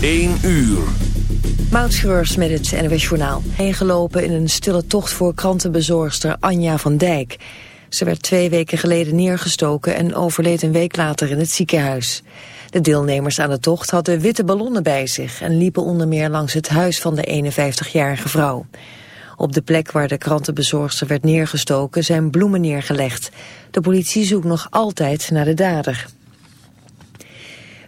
1 uur. Moutschreurs met het NWS Journaal. Ingelopen in een stille tocht voor krantenbezorgster Anja van Dijk. Ze werd twee weken geleden neergestoken en overleed een week later in het ziekenhuis. De deelnemers aan de tocht hadden witte ballonnen bij zich... en liepen onder meer langs het huis van de 51-jarige vrouw. Op de plek waar de krantenbezorgster werd neergestoken zijn bloemen neergelegd. De politie zoekt nog altijd naar de dader.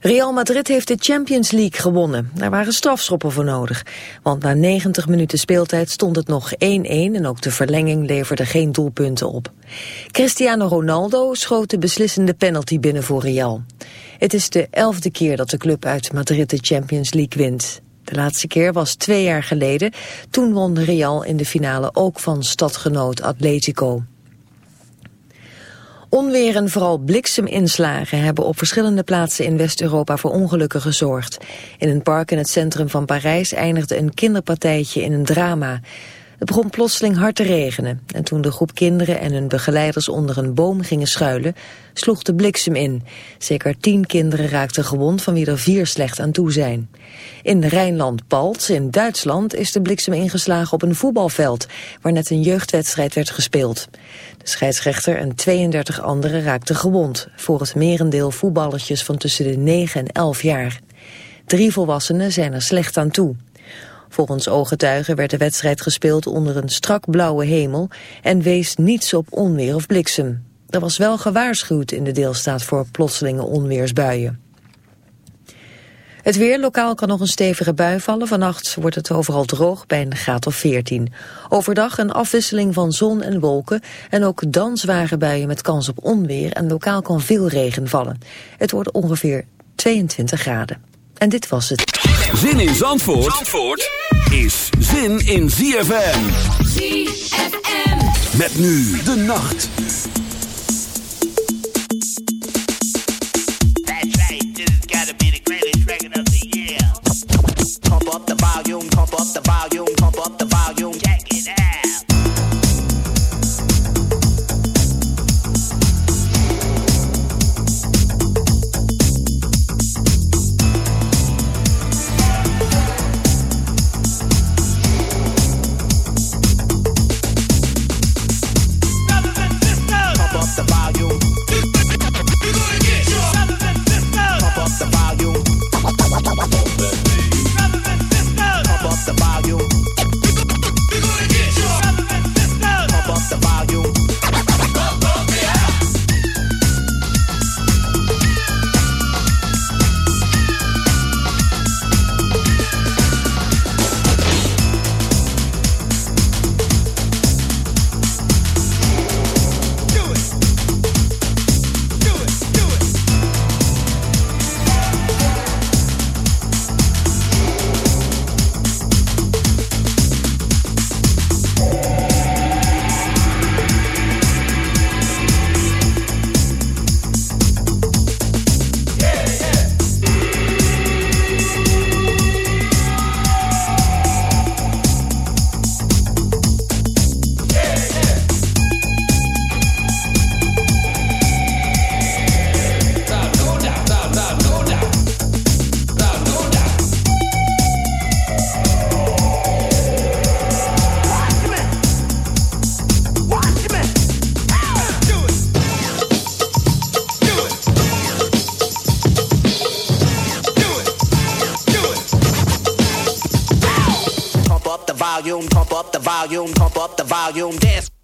Real Madrid heeft de Champions League gewonnen. Daar waren strafschoppen voor nodig. Want na 90 minuten speeltijd stond het nog 1-1 en ook de verlenging leverde geen doelpunten op. Cristiano Ronaldo schoot de beslissende penalty binnen voor Real. Het is de elfde keer dat de club uit Madrid de Champions League wint. De laatste keer was twee jaar geleden. Toen won Real in de finale ook van stadgenoot Atletico. Onweer en vooral blikseminslagen hebben op verschillende plaatsen in West-Europa voor ongelukken gezorgd. In een park in het centrum van Parijs eindigde een kinderpartijtje in een drama. Het begon plotseling hard te regenen en toen de groep kinderen en hun begeleiders onder een boom gingen schuilen, sloeg de bliksem in. Zeker tien kinderen raakten gewond van wie er vier slecht aan toe zijn. In Rijnland-Palts in Duitsland is de bliksem ingeslagen op een voetbalveld waar net een jeugdwedstrijd werd gespeeld. De scheidsrechter en 32 anderen raakten gewond, voor het merendeel voetballertjes van tussen de 9 en 11 jaar. Drie volwassenen zijn er slecht aan toe. Volgens ooggetuigen werd de wedstrijd gespeeld onder een strak blauwe hemel en wees niets op onweer of bliksem. Er was wel gewaarschuwd in de deelstaat voor plotselinge onweersbuien. Het weer, lokaal kan nog een stevige bui vallen. Vannacht wordt het overal droog bij een graad of 14. Overdag een afwisseling van zon en wolken. En ook dan zware buien met kans op onweer. En lokaal kan veel regen vallen. Het wordt ongeveer 22 graden. En dit was het. Zin in Zandvoort, Zandvoort is zin in ZFM. ZFM. Met nu de nacht. That's right, this has gotta be the greatest record of the year. Pump up the volume, pump up the volume, volume. Dance, dance.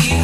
see.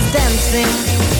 is dancing.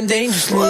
Living dangerously.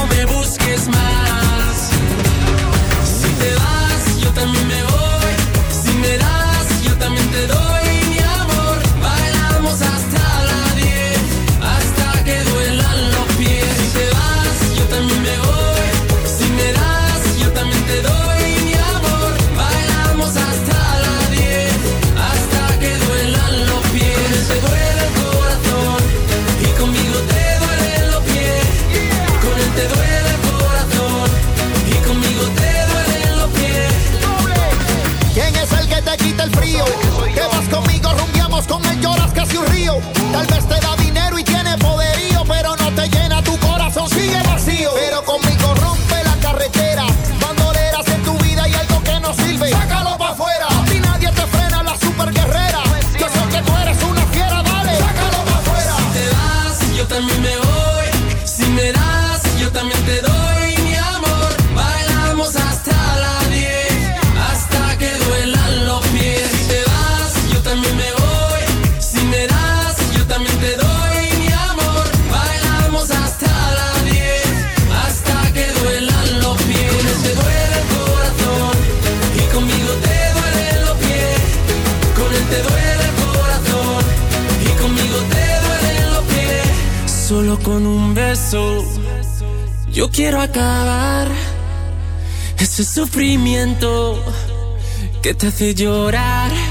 que te hace llorar.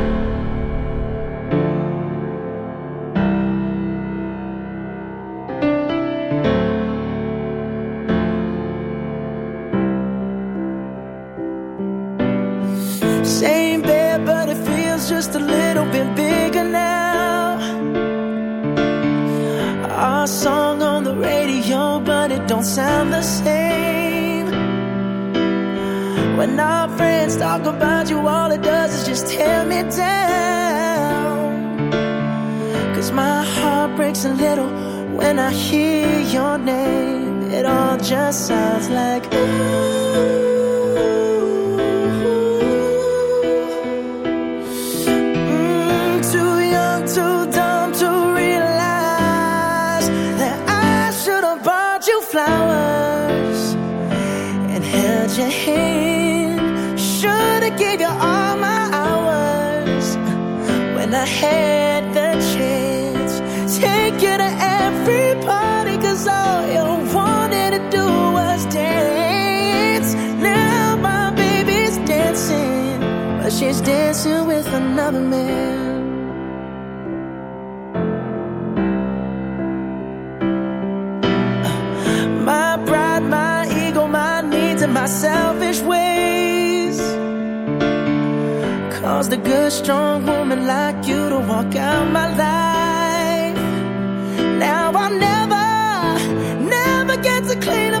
Dancing with another man. My pride, my ego, my needs, and my selfish ways caused a good, strong woman like you to walk out my life. Now I'll never, never get to clean up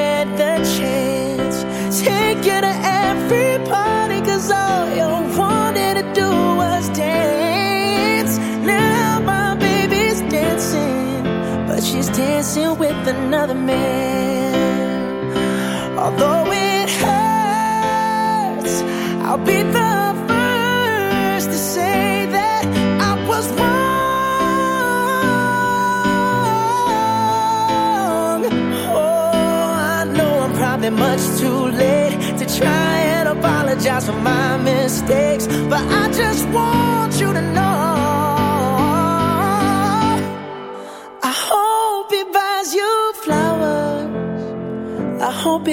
dancing with another man. Although it hurts, I'll be the first to say that I was wrong. Oh, I know I'm probably much too late to try and apologize for my mistakes,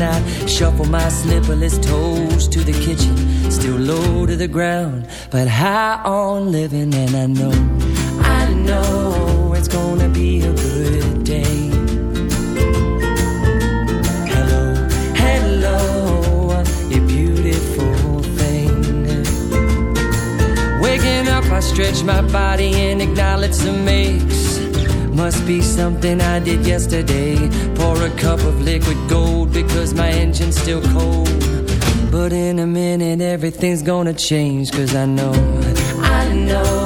and I shuffle my slipperless toes to the kitchen, still low to the ground, but high on living. gonna change, cause I know, I know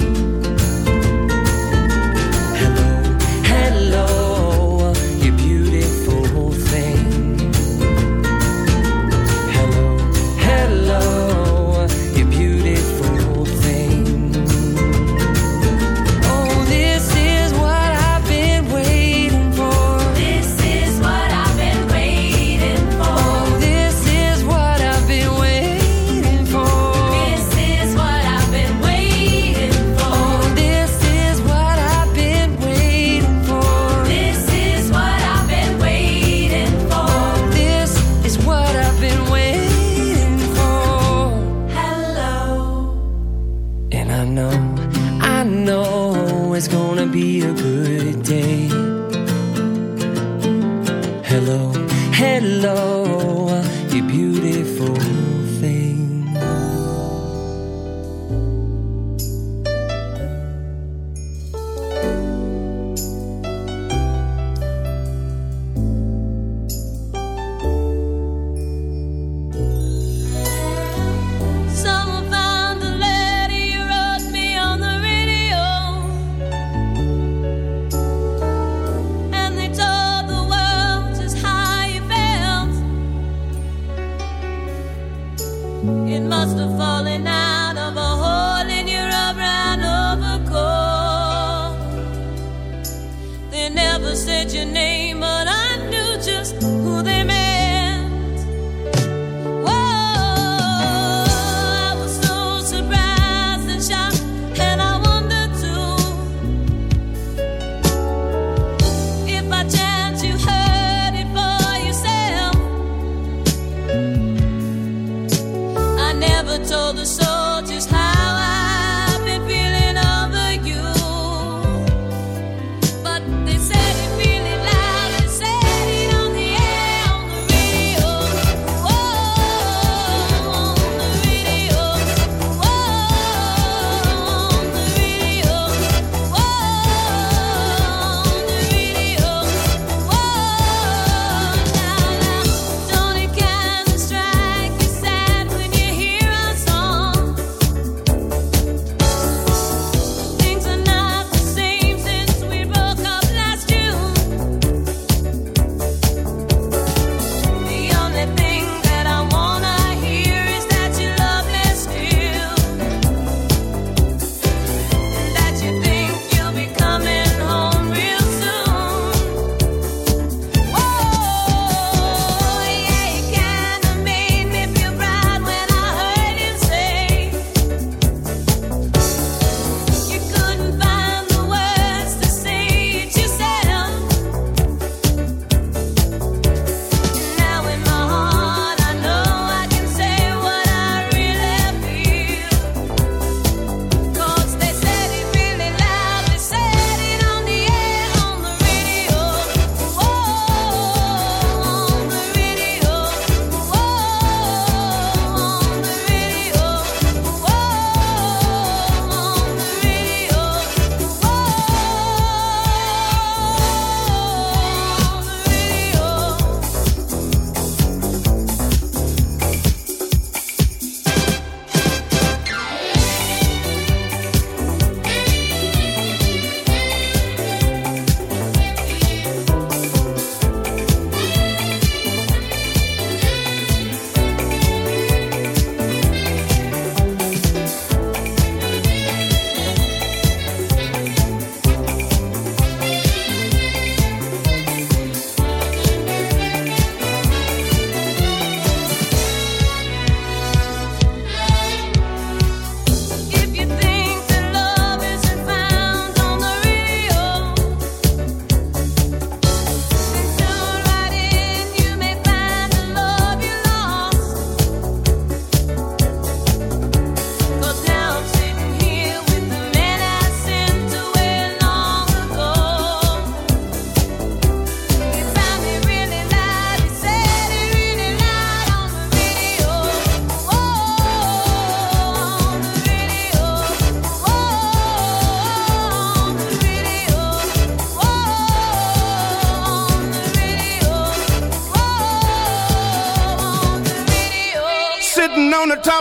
be a good